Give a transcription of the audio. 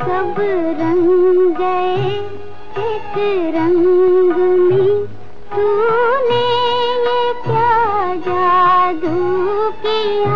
सब रंग गए एक रंग में तूने ये क्या जादू किया?